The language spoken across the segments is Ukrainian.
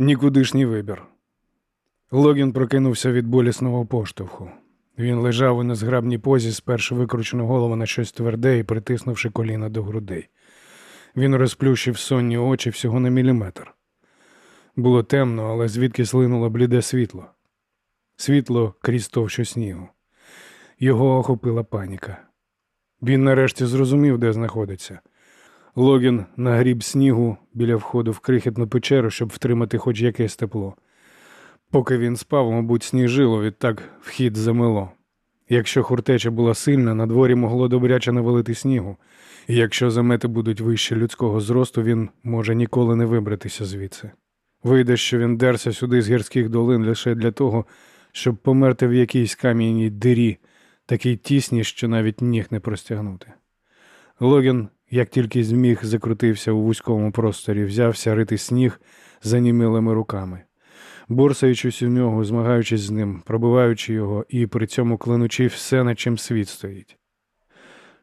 Нікудишній вибір. Логін прокинувся від болісного поштовху. Він лежав у незграбній позі, спершу викручену голову на щось тверде і притиснувши коліна до грудей. Він розплющив сонні очі всього на міліметр. Було темно, але звідки слинуло бліде світло. Світло крізь товщу снігу. Його охопила паніка. Він нарешті зрозумів, де знаходиться. Логін нагріб снігу біля входу в крихітну печеру, щоб втримати хоч якесь тепло. Поки він спав, мабуть, сніжило, відтак вхід замело. Якщо хуртеча була сильна, на дворі могло добряче навалити снігу, і якщо замети будуть вище людського зросту, він може ніколи не вибратися звідси. Вийде, що він дерся сюди з гірських долин лише для того, щоб померти в якійсь кам'яній дирі, такій тісній, що навіть ніг не простягнути. Логін, як тільки зміг, закрутився у вузькому просторі, взявся рити сніг занімілими руками. Борсаючись у нього, змагаючись з ним, пробиваючи його і при цьому клинучи все, на чим світ стоїть.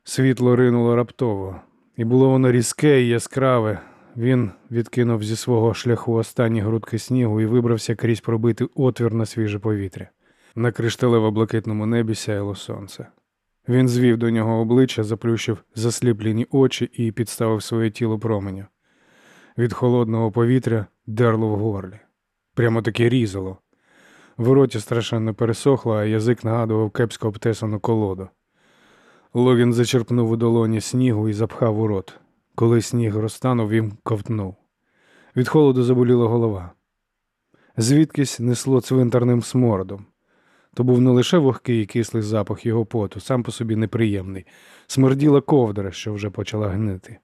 Світло ринуло раптово, і було воно різке і яскраве. Він відкинув зі свого шляху останні грудки снігу і вибрався крізь пробитий отвір на свіже повітря. На кришталево блакитному небі сяяло сонце. Він звів до нього обличчя, заплющив засліплені очі і підставив своє тіло променю. Від холодного повітря дерло в горлі. Прямо таки різало. В роті страшенно пересохло, а язик нагадував кепсько обтесану колоду. Логін зачерпнув у долоні снігу і запхав у рот. Коли сніг розтанув, він ковтнув. Від холоду заболіла голова. Звідкись несло цвинтарним смородом. То був не лише вогкий і кислий запах його поту, сам по собі неприємний, смерділа ковдра, що вже почала гнити.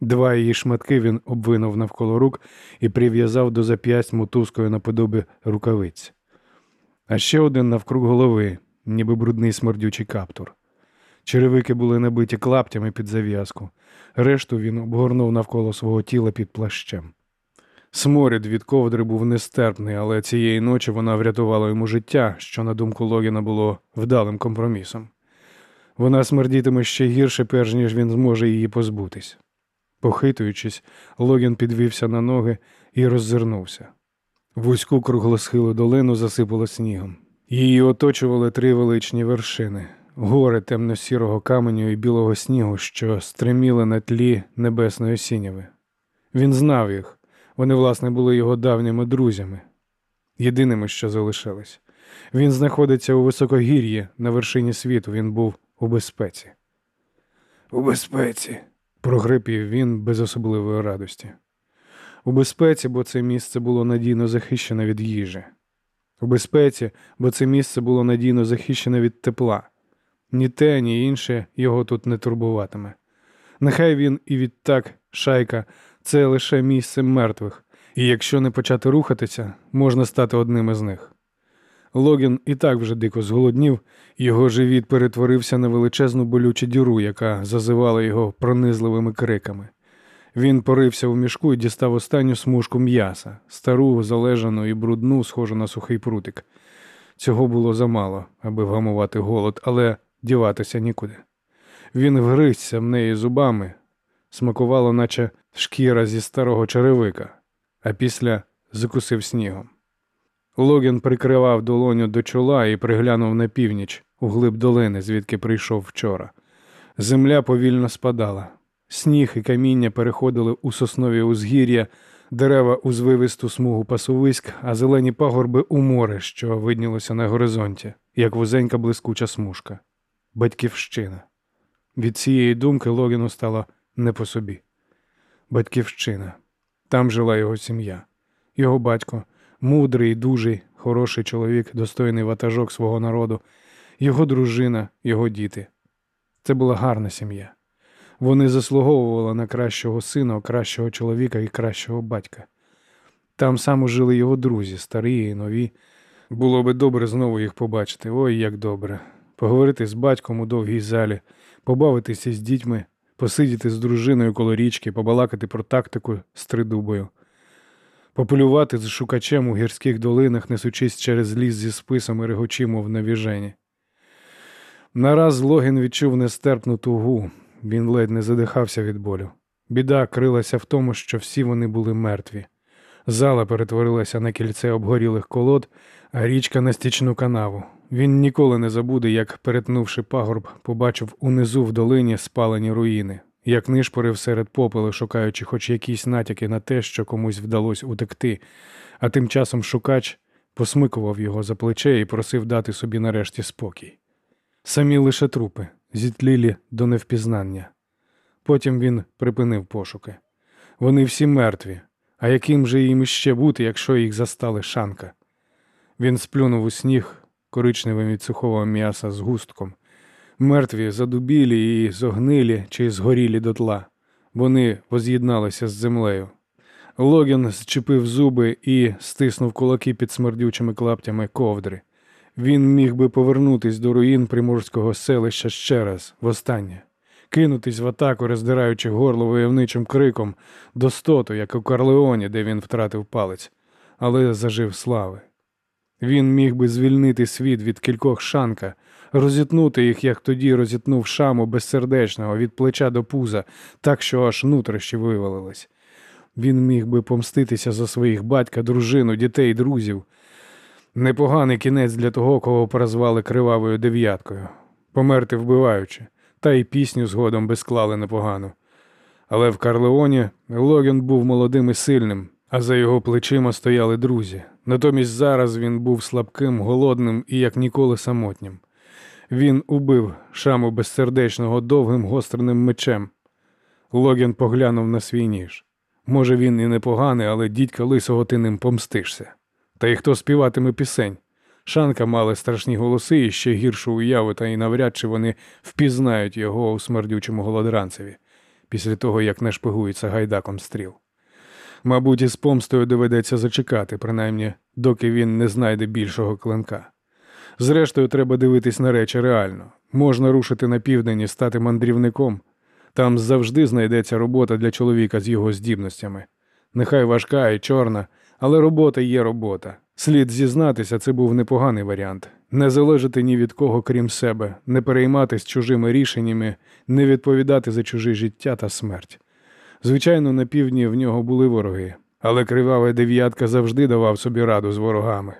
Два її шматки він обвинув навколо рук і прив'язав до зап'ясть мотузкою наподоби рукавиць, а ще один навкруг голови, ніби брудний смердючий каптур. Черевики були набиті клаптями під зав'язку, решту він обгорнув навколо свого тіла під плащем. Сморід від ковдри був нестерпний, але цієї ночі вона врятувала йому життя, що, на думку Логіна, було вдалим компромісом. Вона смердітиме ще гірше, перш ніж він зможе її позбутись. Похитуючись, Логін підвівся на ноги і роззирнувся. Вузьку круглосхилу долину засипало снігом. Її оточували три величні вершини гори темно-сірого каменю і білого снігу, що стриміли на тлі небесної сіняви. Він знав їх, вони, власне, були його давніми друзями, єдиними, що залишились. Він знаходиться у високогір'ї на вершині світу, він був у безпеці. У безпеці, прогрипів він без особливої радості. У безпеці, бо це місце було надійно захищене від їжі. У безпеці, бо це місце було надійно захищене від тепла. Ні те, ні інше його тут не турбуватиме. Нехай він і відтак, шайка, це лише місце мертвих, і якщо не почати рухатися, можна стати одним із них. Логін і так вже дико зголоднів, його живіт перетворився на величезну болючу діру, яка зазивала його пронизливими криками. Він порився у мішку і дістав останню смужку м'яса, стару, залежану і брудну, схожу на сухий прутик. Цього було замало, аби вгамувати голод, але діватися нікуди. Він вгризся в неї зубами, смакувало, наче шкіра зі старого черевика, а після закусив снігом. Логін прикривав долоню до чола і приглянув на північ, у глиб долини, звідки прийшов вчора. Земля повільно спадала. Сніг і каміння переходили у соснові узгір'я, дерева у звивисту смугу пасовиськ, а зелені пагорби у море, що виднілося на горизонті, як вузенька блискуча смужка. Батьківщина. Від цієї думки Логіну стало не по собі. Батьківщина. Там жила його сім'я, його батько, мудрий, дужий, хороший чоловік, достойний ватажок свого народу, його дружина, його діти. Це була гарна сім'я. Вони заслуговували на кращого сина, кращого чоловіка і кращого батька. Там саме жили його друзі, старі і нові. Було би добре знову їх побачити. Ой, як добре. Поговорити з батьком у довгій залі, побавитися з дітьми, посидіти з дружиною коло річки, побалакати про тактику з тридубою, пополювати з шукачем у гірських долинах, несучись через ліс зі списом і регочі, мов на віжені. Нараз Логін відчув нестерпну тугу, він ледь не задихався від болю. Біда крилася в тому, що всі вони були мертві. Зала перетворилася на кільце обгорілих колод, а річка на стічну канаву. Він ніколи не забуде, як, перетнувши пагорб, побачив унизу в долині спалені руїни, як нишпорив серед попелу, шукаючи хоч якісь натяки на те, що комусь вдалося утекти, а тим часом шукач посмикував його за плече і просив дати собі нарешті спокій. Самі лише трупи, зітлілі до невпізнання. Потім він припинив пошуки. Вони всі мертві, а яким же їм іще бути, якщо їх застали шанка? Він сплюнув у сніг коричневим від сухого м'яса з густком. Мертві, задубілі і зогнилі чи згорілі дотла. Вони воз'єдналися з землею. Логін зчепив зуби і стиснув кулаки під смердючими клаптями ковдри. Він міг би повернутись до руїн приморського селища ще раз, востаннє, кинутись в атаку, роздираючи горло войовничим криком, достоту, як у Карлеоні, де він втратив палець, але зажив слави. Він міг би звільнити світ від кількох шанка, розітнути їх, як тоді розітнув шаму безсердечного від плеча до пуза, так що аж нутрощі вивалились. Він міг би помститися за своїх батька, дружину, дітей, друзів. Непоганий кінець для того, кого прозвали кривавою дев'яткою, померти вбиваючи, та й пісню згодом би склали непогано. Але в Карлеоні Логін був молодим і сильним, а за його плечима стояли друзі. Натомість зараз він був слабким, голодним і як ніколи самотнім. Він убив шаму безсердечного довгим гостреним мечем. Логін поглянув на свій ніж. Може, він і непоганий, але дідька лисого ти ним помстишся. Та й хто співатиме пісень? Шанка мали страшні голоси і ще гіршу уяву, та й навряд чи вони впізнають його у смердючому голодранцеві, після того як не шпигується гайдаком стріл. Мабуть, із помстою доведеться зачекати, принаймні, доки він не знайде більшого клинка. Зрештою, треба дивитись на речі реально. Можна рушити на південь і стати мандрівником. Там завжди знайдеться робота для чоловіка з його здібностями. Нехай важка і чорна, але робота є робота. Слід зізнатися, це був непоганий варіант. Не залежати ні від кого, крім себе, не перейматись чужими рішеннями, не відповідати за чуже життя та смерть. Звичайно, на півдні в нього були вороги, але кривава дев'ятка завжди давав собі раду з ворогами.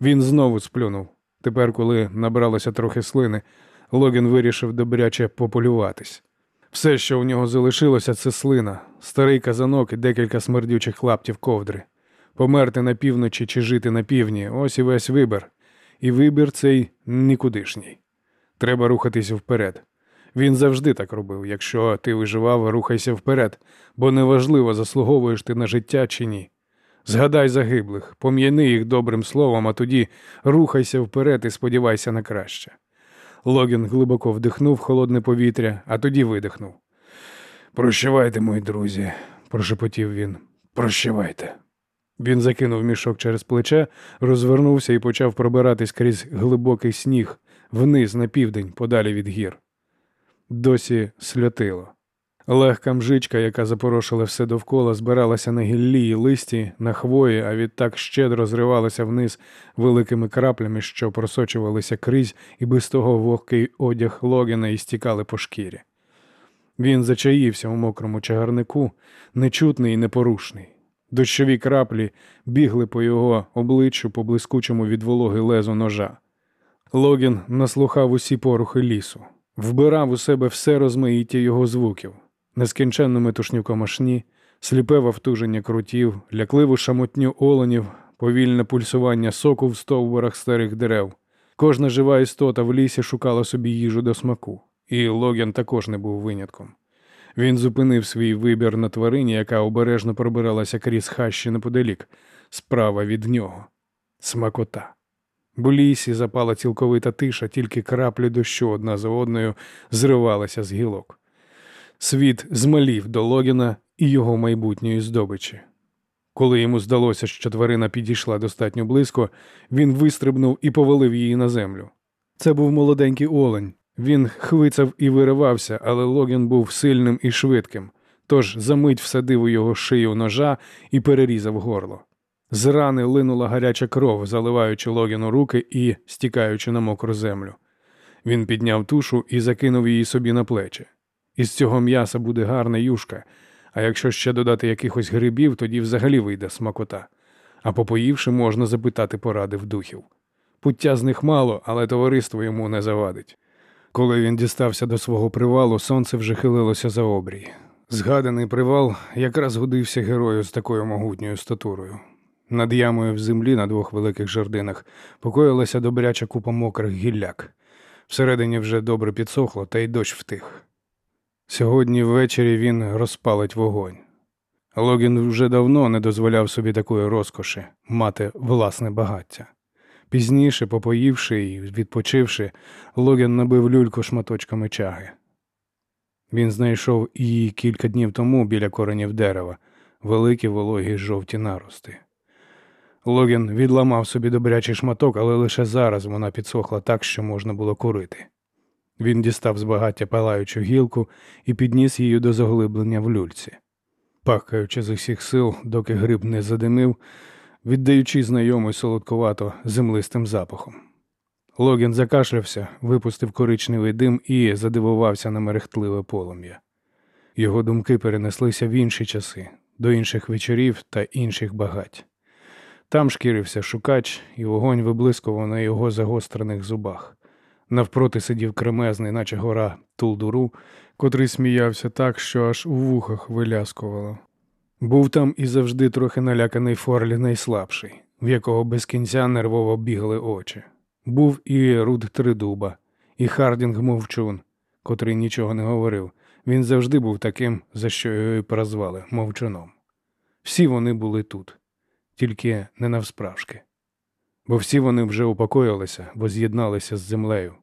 Він знову сплюнув. Тепер, коли набралося трохи слини, Логін вирішив добряче пополюватись. Все, що у нього залишилося, це слина, старий казанок і декілька смердючих лаптів ковдри. Померти на півночі чи жити на півдні ось і весь вибір. І вибір цей нікудишній. Треба рухатися вперед. Він завжди так робив. Якщо ти виживав, рухайся вперед, бо неважливо, заслуговуєш ти на життя чи ні. Згадай загиблих, пом'яни їх добрим словом, а тоді рухайся вперед і сподівайся на краще. Логін глибоко вдихнув холодне повітря, а тоді видихнув. Прощавайте, мої друзі, прошепотів він. Прощавайте. Він закинув мішок через плече, розвернувся і почав пробиратись крізь глибокий сніг вниз на південь, подалі від гір. Досі сльотило. Легка мжичка, яка запорошила все довкола, збиралася на гіллі і листі, на хвої, а відтак щедро зривалася вниз великими краплями, що просочувалися крізь, і без того вогкий одяг Логіна і стікали по шкірі. Він зачаївся у мокрому чагарнику, нечутний і непорушний. Дощові краплі бігли по його обличчю по блискучому від вологи лезу ножа. Логін наслухав усі порухи лісу, вбирав у себе все розмаїття його звуків, нескінченну метушню комашні, сліпе вовтуження крутів, лякливу шамотню оленів, повільне пульсування соку в стовбурах старих дерев. Кожна жива істота в лісі шукала собі їжу до смаку, і Логін також не був винятком. Він зупинив свій вибір на тварині, яка обережно пробиралася крізь хащі неподалік, справа від нього. Смакота. В лісі запала цілковита тиша, тільки краплі дощу одна за одною зривалися з гілок. Світ змалів до Логіна і його майбутньої здобичі. Коли йому здалося, що тварина підійшла достатньо близько, він вистрибнув і повалив її на землю. Це був молоденький олень. Він хвицав і виривався, але Логін був сильним і швидким, тож замить всадив у його шию ножа і перерізав горло. З рани линула гаряча кров, заливаючи Логіну руки і стікаючи на мокру землю. Він підняв тушу і закинув її собі на плечі. Із цього м'яса буде гарна юшка, А якщо ще додати якихось грибів, тоді взагалі вийде смакота. А попоївши, можна запитати поради в духів. Пуття з них мало, але товариство йому не завадить. Коли він дістався до свого привалу, сонце вже хилилося за обрій. Згаданий привал якраз годився герою з такою могутньою статурою. Над ямою в землі на двох великих жердинах покоїлася добряча купа мокрих гілляк. Всередині вже добре підсохло, та й дощ втих. Сьогодні ввечері він розпалить вогонь. Логін вже давно не дозволяв собі такої розкоші мати власне багаття. Пізніше, попоївши і відпочивши, Логін набив люльку шматочками чаги. Він знайшов її кілька днів тому біля коренів дерева, великі вологі жовті нарости. Логін відламав собі добрячий шматок, але лише зараз вона підсохла так, що можна було курити. Він дістав з багаття палаючу гілку і підніс її до заглиблення в люльці. Пахаючи з усіх сил, доки гриб не задимив, віддаючи знайомий солодкувато землистим запахом. Логін закашлявся, випустив коричневий дим і задивувався на мерехтливе полум'я. Його думки перенеслися в інші часи, до інших вечорів та інших багать. Там шкірився шукач, і вогонь виблискував на його загострених зубах. Навпроти сидів кремезний, наче гора, Тул Дуру, котрий сміявся так, що аж у вухах виляскувало. Був там і завжди трохи наляканий Форлі Найслабший, в якого без кінця нервово бігли очі. Був і Рудд Тридуба, і Хардінг Мовчун, котрий нічого не говорив. Він завжди був таким, за що його і прозвали мовчуном. Всі вони були тут, тільки не насправжки. Бо всі вони вже упокоїлися, бо з'єдналися з землею.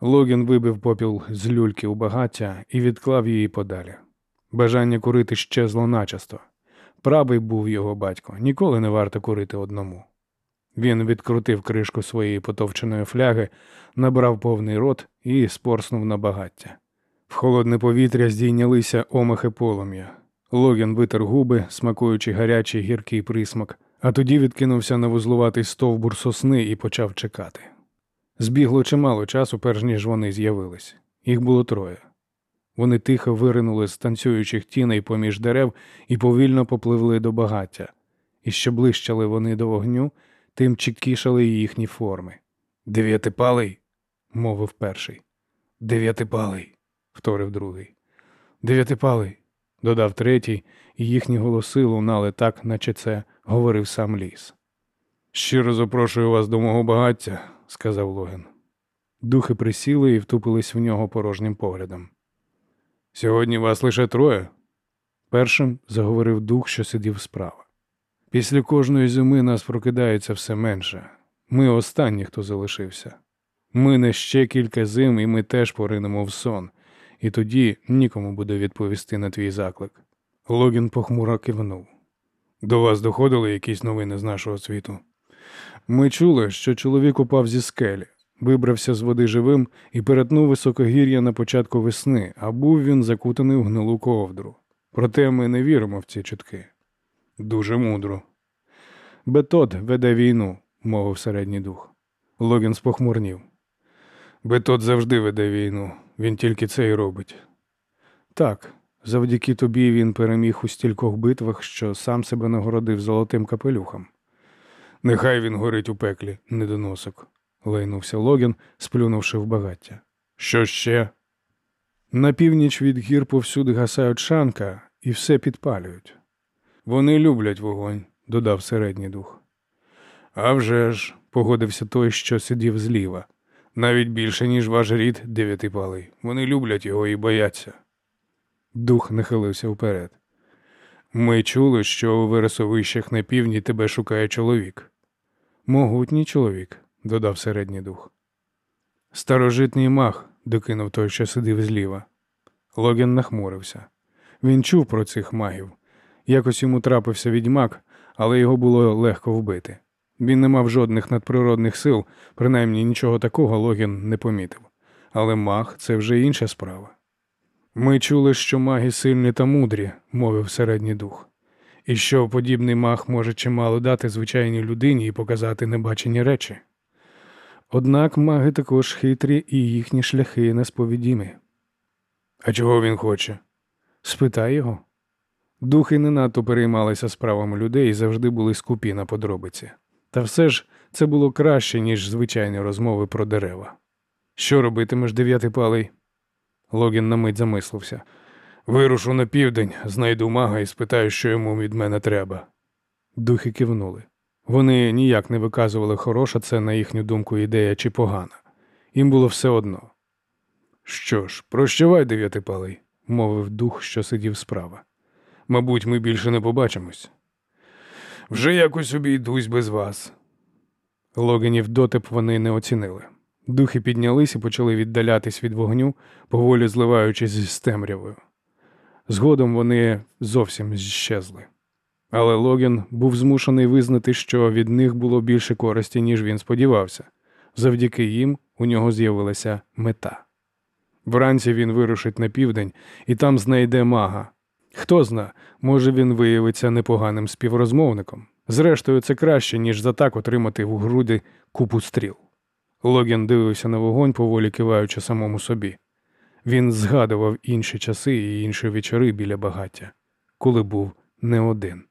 Логін вибив попіл з люльки у багаття і відклав її подалі. Бажання курити щезло начисто. Правий був його батько, ніколи не варто курити одному. Він відкрутив кришку своєї потовченої фляги, набрав повний рот і спорснув на багаття. В холодне повітря здійнялися омахи полум'я. Логін витер губи, смакуючи гарячий гіркий присмак, а тоді відкинувся на вузлуватий стовбур сосни і почав чекати. Збігло чимало часу, перш ніж вони з'явились. Їх було троє. Вони тихо виринули з танцюючих тіней поміж дерев і повільно попливли до багаття. І що блищали вони до вогню, тим чіткішали їхні форми. Дев'ятипалий, мовив перший. Дев'ятипалий, вторив другий. Дев'ятипалий, додав третій, і їхні голоси лунали так, наче це говорив сам ліс. Щиро запрошую вас до мого багаття, сказав Логін. Духи присіли і втупились в нього порожнім поглядом. Сьогодні вас лише троє. Першим заговорив дух, що сидів справа. Після кожної зими нас прокидається все менше. Ми останні, хто залишився. Мине ще кілька зим, і ми теж поринемо в сон, і тоді нікому буде відповісти на твій заклик. Логін похмуро кивнув. До вас доходили якісь новини з нашого світу? Ми чули, що чоловік упав зі скелі, вибрався з води живим і перетнув високогір'я на початку весни, а був він закутаний в гнилу ковдру. Проте ми не віримо в ці чутки. Дуже мудро. Бетод веде війну, мовив середній дух. Логін спохмурнів. Бетод завжди веде війну, він тільки це й робить. Так, завдяки тобі він переміг у стількох битвах, що сам себе нагородив золотим капелюхом. Нехай він горить у пеклі, недоносок, лайнувся Логін, сплюнувши в багаття. Що ще? На північ від гір повсюди гасають шанка і все підпалюють. Вони люблять вогонь, додав середній дух. «А вже ж», – погодився той, що сидів зліва. Навіть більше, ніж ваш рід дев'ятипалий. Вони люблять його і бояться. Дух нахилився вперед. Ми чули, що у вересовищах на півдні тебе шукає чоловік. Могутній чоловік, додав середній дух. Старожитний мах, докинув той, що сидів зліва. Логін нахмурився. Він чув про цих магів. Якось йому трапився відьмак, але його було легко вбити. Він не мав жодних надприродних сил, принаймні нічого такого Логін не помітив. Але маг це вже інша справа. Ми чули, що маги сильні та мудрі, мовив середній дух, і що подібний маг може чимало дати звичайній людині і показати небачені речі. Однак маги також хитрі і їхні шляхи несповідімі. А чого він хоче? Спитай його, Духи не надто переймалися справами людей і завжди були скупі на подробиці. Та все ж це було краще, ніж звичайні розмови про дерева. Що робитимеш, дев'ятипалий? Логін на мить замислився. Вирушу на південь, знайду мага і спитаю, що йому від мене треба. Духи кивнули. Вони ніяк не виказували, хороша це, на їхню думку, ідея чи погана. Їм було все одно. Що ж, прощавай, дев'ятипалий, мовив дух, що сидів справа. Мабуть, ми більше не побачимось. Вже якось обійдусь без вас. Логінів дотип вони не оцінили. Духи піднялись і почали віддалятись від вогню, поволі зливаючись з темрявою. Згодом вони зовсім щезли. Але Логін був змушений визнати, що від них було більше користі, ніж він сподівався. Завдяки їм у нього з'явилася мета. Вранці він вирушить на південь і там знайде мага. Хто зна, може він виявиться непоганим співрозмовником. Зрештою, це краще, ніж за так отримати в груди купу стріл. Логін дивився на вогонь, поволі киваючи самому собі. Він згадував інші часи і інші вечори біля багаття, коли був не один.